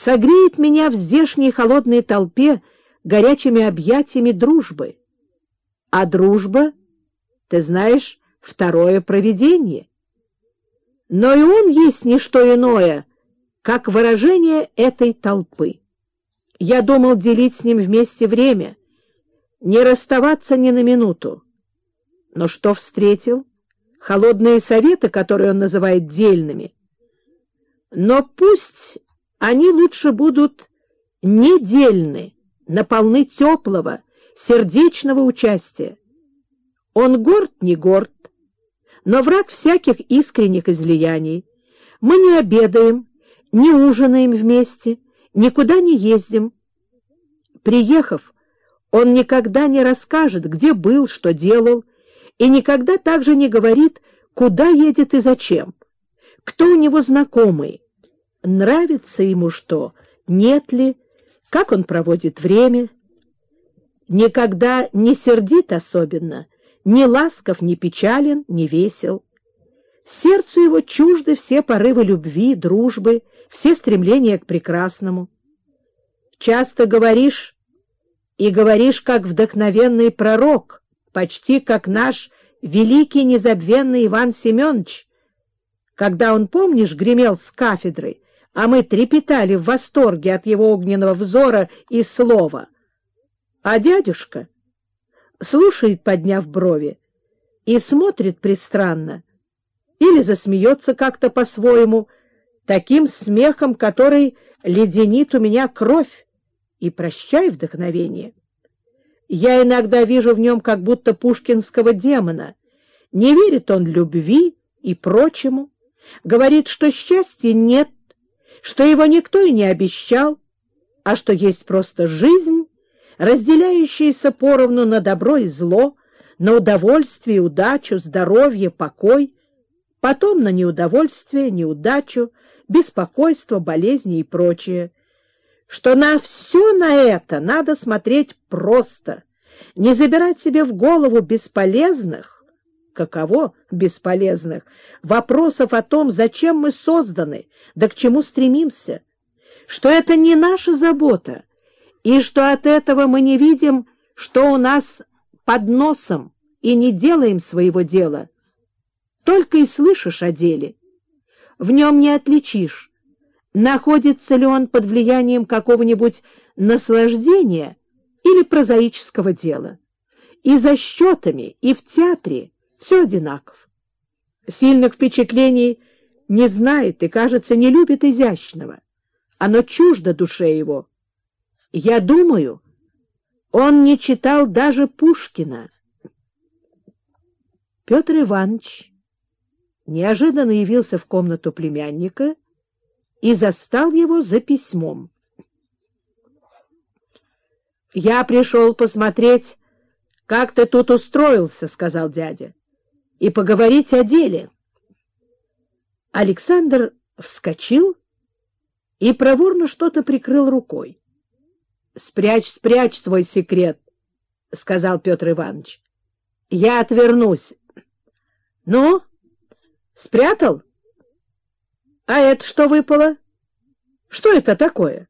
согреет меня в здешней холодной толпе горячими объятиями дружбы. А дружба, ты знаешь, второе провидение. Но и он есть не что иное, как выражение этой толпы. Я думал делить с ним вместе время, не расставаться ни на минуту. Но что встретил? Холодные советы, которые он называет дельными. Но пусть они лучше будут недельны, наполны теплого, сердечного участия. Он горд, не горд, но враг всяких искренних излияний. Мы не обедаем, не ужинаем вместе, никуда не ездим. Приехав, он никогда не расскажет, где был, что делал, и никогда также не говорит, куда едет и зачем, кто у него знакомый, нравится ему что, нет ли, как он проводит время. Никогда не сердит особенно, ни ласков, ни печален, ни весел. Сердцу его чужды все порывы любви, дружбы, все стремления к прекрасному. Часто говоришь, и говоришь, как вдохновенный пророк, почти как наш великий незабвенный Иван Семенович, когда он, помнишь, гремел с кафедры, а мы трепетали в восторге от его огненного взора и слова. А дядюшка слушает, подняв брови, и смотрит пристранно, или засмеется как-то по-своему, таким смехом, который леденит у меня кровь, и прощай вдохновение. Я иногда вижу в нем как будто пушкинского демона. Не верит он любви и прочему, говорит, что счастья нет, что его никто и не обещал, а что есть просто жизнь, разделяющаяся поровну на добро и зло, на удовольствие, удачу, здоровье, покой, потом на неудовольствие, неудачу, беспокойство, болезни и прочее, что на все на это надо смотреть просто, не забирать себе в голову бесполезных, каково бесполезных, вопросов о том, зачем мы созданы, да к чему стремимся, что это не наша забота, и что от этого мы не видим, что у нас под носом, и не делаем своего дела. Только и слышишь о деле. В нем не отличишь, находится ли он под влиянием какого-нибудь наслаждения или прозаического дела. И за счетами, и в театре все одинаков. Сильных впечатлений не знает и, кажется, не любит изящного. Оно чуждо душе его. Я думаю, он не читал даже Пушкина. Петр Иванович неожиданно явился в комнату племянника и застал его за письмом. — Я пришел посмотреть, как ты тут устроился, — сказал дядя, — и поговорить о деле. Александр вскочил и проворно что-то прикрыл рукой. — Спрячь, спрячь свой секрет, — сказал Петр Иванович. — Я отвернусь. — Ну, спрятал? — а это что выпало? Что это такое?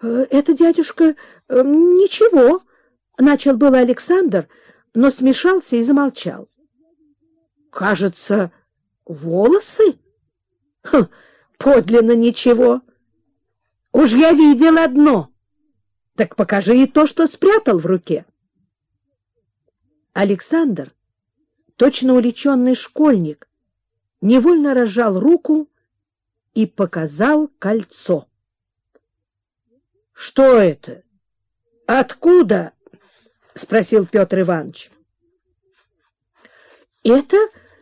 Э, — Это, дядюшка, э, ничего, — начал было Александр, но смешался и замолчал. — Кажется, волосы? Хм, подлинно ничего. Уж я видел одно. Так покажи и то, что спрятал в руке. Александр, точно уличенный школьник, невольно разжал руку и показал кольцо. — Что это? Откуда? — спросил Петр Иванович. — Это,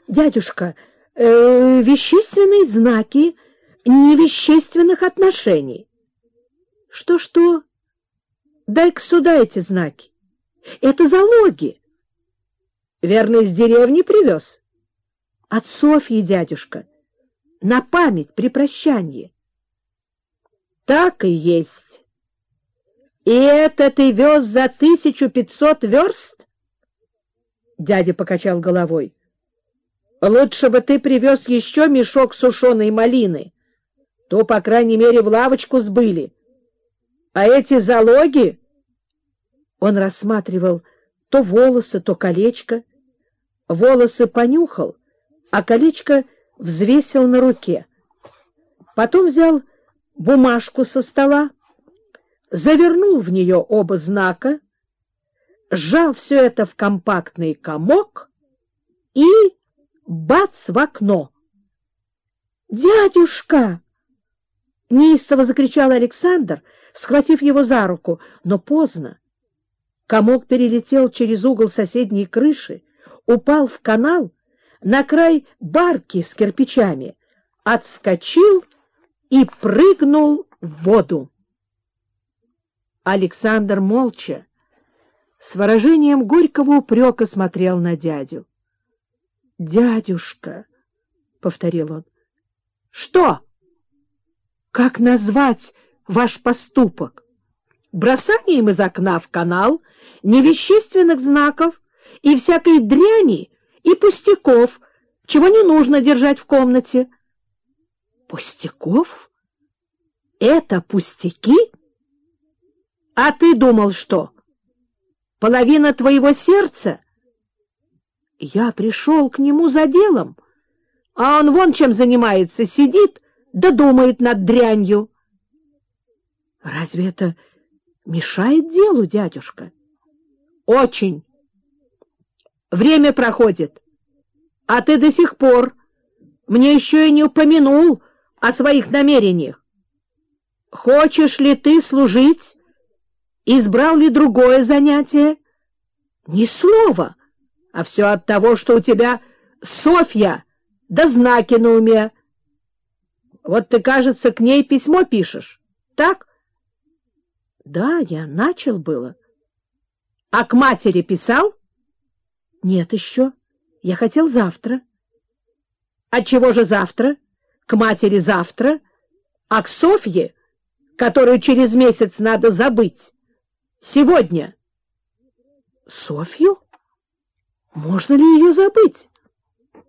дядюшка, э, вещественные знаки невещественных отношений. Что — Что-что? Дай-ка сюда эти знаки. Это залоги. Верно, из деревни привез? — От Софьи, дядюшка. — на память при прощании. Так и есть. И это ты вез за тысячу пятьсот верст? Дядя покачал головой. Лучше бы ты привез еще мешок сушеной малины. то, по крайней мере, в лавочку сбыли. А эти залоги... Он рассматривал то волосы, то колечко. Волосы понюхал, а колечко взвесил на руке. Потом взял бумажку со стола, завернул в нее оба знака, сжал все это в компактный комок и бац в окно. «Дядюшка!» — неистово закричал Александр, схватив его за руку, но поздно. Комок перелетел через угол соседней крыши, упал в канал на край барки с кирпичами, отскочил и прыгнул в воду. Александр молча, с выражением горького упрека смотрел на дядю. — Дядюшка, — повторил он, — что? Как назвать ваш поступок? Бросанием из окна в канал невещественных знаков и всякой дряни и пустяков, чего не нужно держать в комнате. Пустяков? Это пустяки? А ты думал, что? Половина твоего сердца? Я пришел к нему за делом, а он вон чем занимается, сидит да думает над дрянью. Разве это мешает делу, дядюшка? Очень. Время проходит, а ты до сих пор мне еще и не упомянул о своих намерениях. Хочешь ли ты служить? Избрал ли другое занятие? Ни слова, а все от того, что у тебя Софья да знаки на уме. Вот ты, кажется, к ней письмо пишешь, так? Да, я начал было. А к матери писал? Нет еще. Я хотел завтра. А чего же завтра? К матери завтра, а к Софье, которую через месяц надо забыть, сегодня. Софью? Можно ли ее забыть?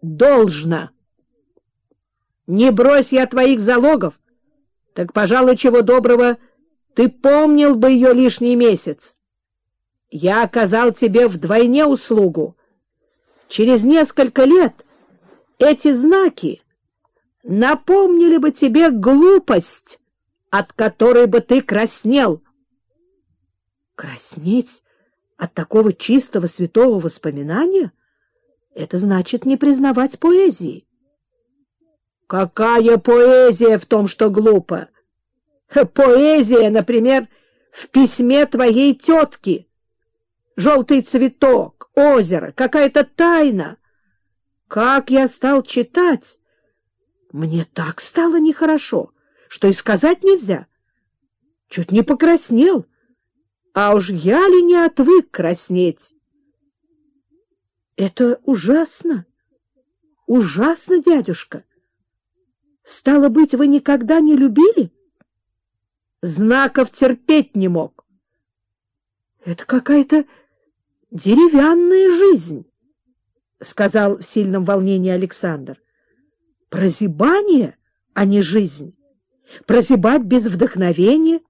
Должно. Не брось я твоих залогов, так, пожалуй, чего доброго, ты помнил бы ее лишний месяц. Я оказал тебе вдвойне услугу. Через несколько лет эти знаки напомнили бы тебе глупость, от которой бы ты краснел. Краснеть от такого чистого святого воспоминания — это значит не признавать поэзии. Какая поэзия в том, что глупо? Поэзия, например, в письме твоей тетки. Желтый цветок, озеро, какая-то тайна. Как я стал читать, мне так стало нехорошо, что и сказать нельзя. Чуть не покраснел, а уж я ли не отвык краснеть? Это ужасно, ужасно, дядюшка. Стало быть, вы никогда не любили? Знаков терпеть не мог. Это какая-то деревянная жизнь, — сказал в сильном волнении Александр. Прозябание, а не жизнь. Прозябать без вдохновения,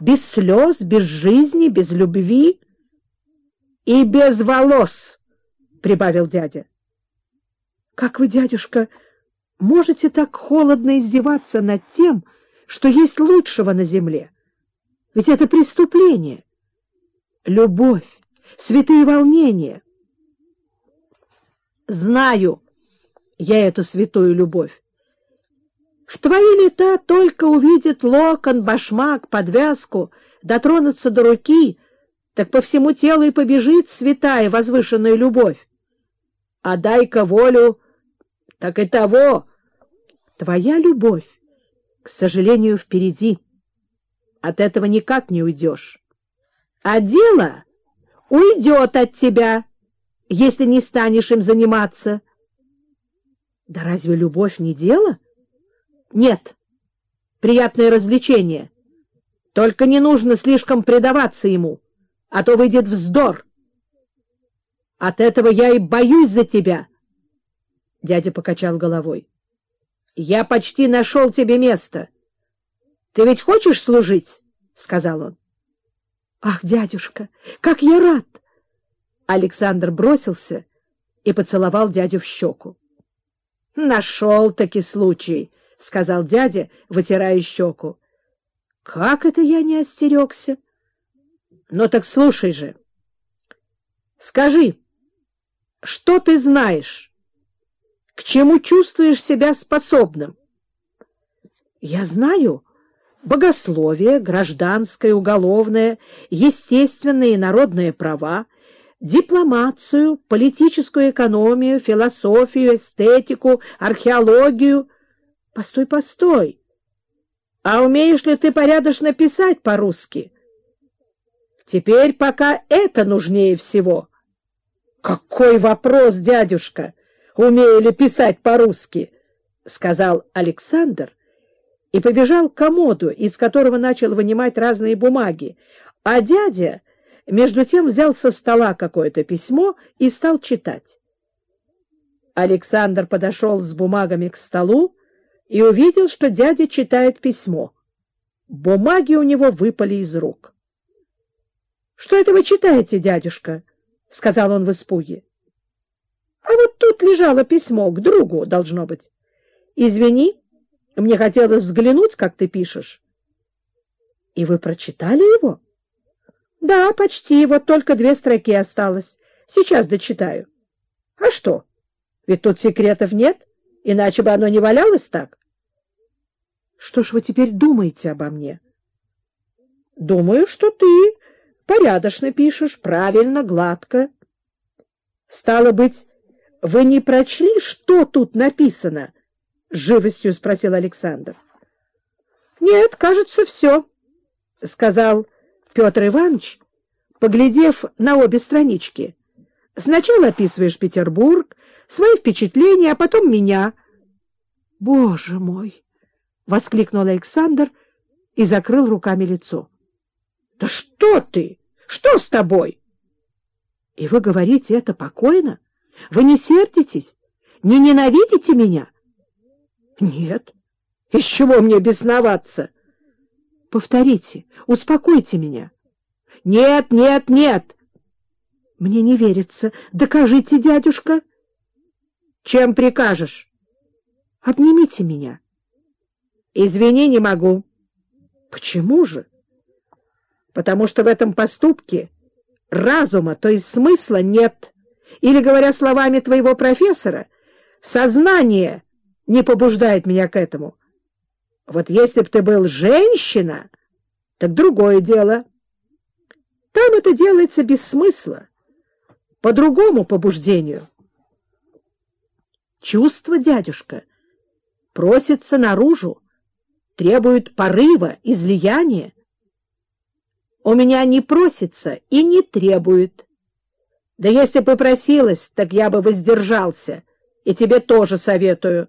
без слез, без жизни, без любви и без волос, — прибавил дядя. — Как вы, дядюшка, можете так холодно издеваться над тем, что есть лучшего на земле? Ведь это преступление. Любовь, святые волнения. Знаю, я эту святую любовь. В твои лета только увидит локон, башмак, подвязку, дотронуться до руки, так по всему телу и побежит святая возвышенная любовь. А дай-ка волю, так и того. Твоя любовь, к сожалению, впереди. От этого никак не уйдешь. А дело уйдет от тебя, если не станешь им заниматься. Да разве любовь не дело? Нет. Приятное развлечение. Только не нужно слишком предаваться ему, а то выйдет вздор. От этого я и боюсь за тебя. Дядя покачал головой. Я почти нашел тебе место. Ты ведь хочешь служить? — сказал он. — Ах, дядюшка, как я рад! Александр бросился и поцеловал дядю в щеку. — Нашел-таки случай, — сказал дядя, вытирая щеку. — Как это я не остерегся? — Ну так слушай же. Скажи, что ты знаешь? К чему чувствуешь себя способным? — Я знаю богословие, гражданское, уголовное, естественные и народные права, дипломацию, политическую экономию, философию, эстетику, археологию. Постой, постой. А умеешь ли ты порядочно писать по-русски? Теперь пока это нужнее всего. Какой вопрос, дядюшка, умею ли писать по-русски? сказал Александр и побежал к комоду, из которого начал вынимать разные бумаги, а дядя между тем взял со стола какое-то письмо и стал читать. Александр подошел с бумагами к столу и увидел, что дядя читает письмо. Бумаги у него выпали из рук. — Что это вы читаете, дядюшка? — сказал он в испуге. — А вот тут лежало письмо к другу, должно быть. — Извини, мне хотелось взглянуть, как ты пишешь. — И вы прочитали его? — да, почти. Вот только две строки осталось. Сейчас дочитаю. А что? Ведь тут секретов нет, иначе бы оно не валялось так. Что ж вы теперь думаете обо мне? Думаю, что ты порядочно пишешь, правильно, гладко. Стало быть, вы не прочли, что тут написано? Живостью спросил Александр. Нет, кажется, все, сказал Петр Иванович, поглядев на обе странички, сначала описываешь Петербург, свои впечатления, а потом меня. — Боже мой! — воскликнул Александр и закрыл руками лицо. — Да что ты? Что с тобой? — И вы говорите это покойно? Вы не сердитесь? Не ненавидите меня? — Нет. Из чего мне бесноваться? Повторите, успокойте меня. Нет, нет, нет. Мне не верится. Докажите, дядюшка. Чем прикажешь? Обнимите меня. Извини, не могу. Почему же? Потому что в этом поступке разума, то есть смысла, нет. Или, говоря словами твоего профессора, сознание не побуждает меня к этому. Вот если б ты был женщина, так другое дело. Там это делается без смысла, по другому побуждению. Чувство, дядюшка, просится наружу, требует порыва, излияния. У меня не просится и не требует. Да если бы просилась, так я бы воздержался, и тебе тоже советую.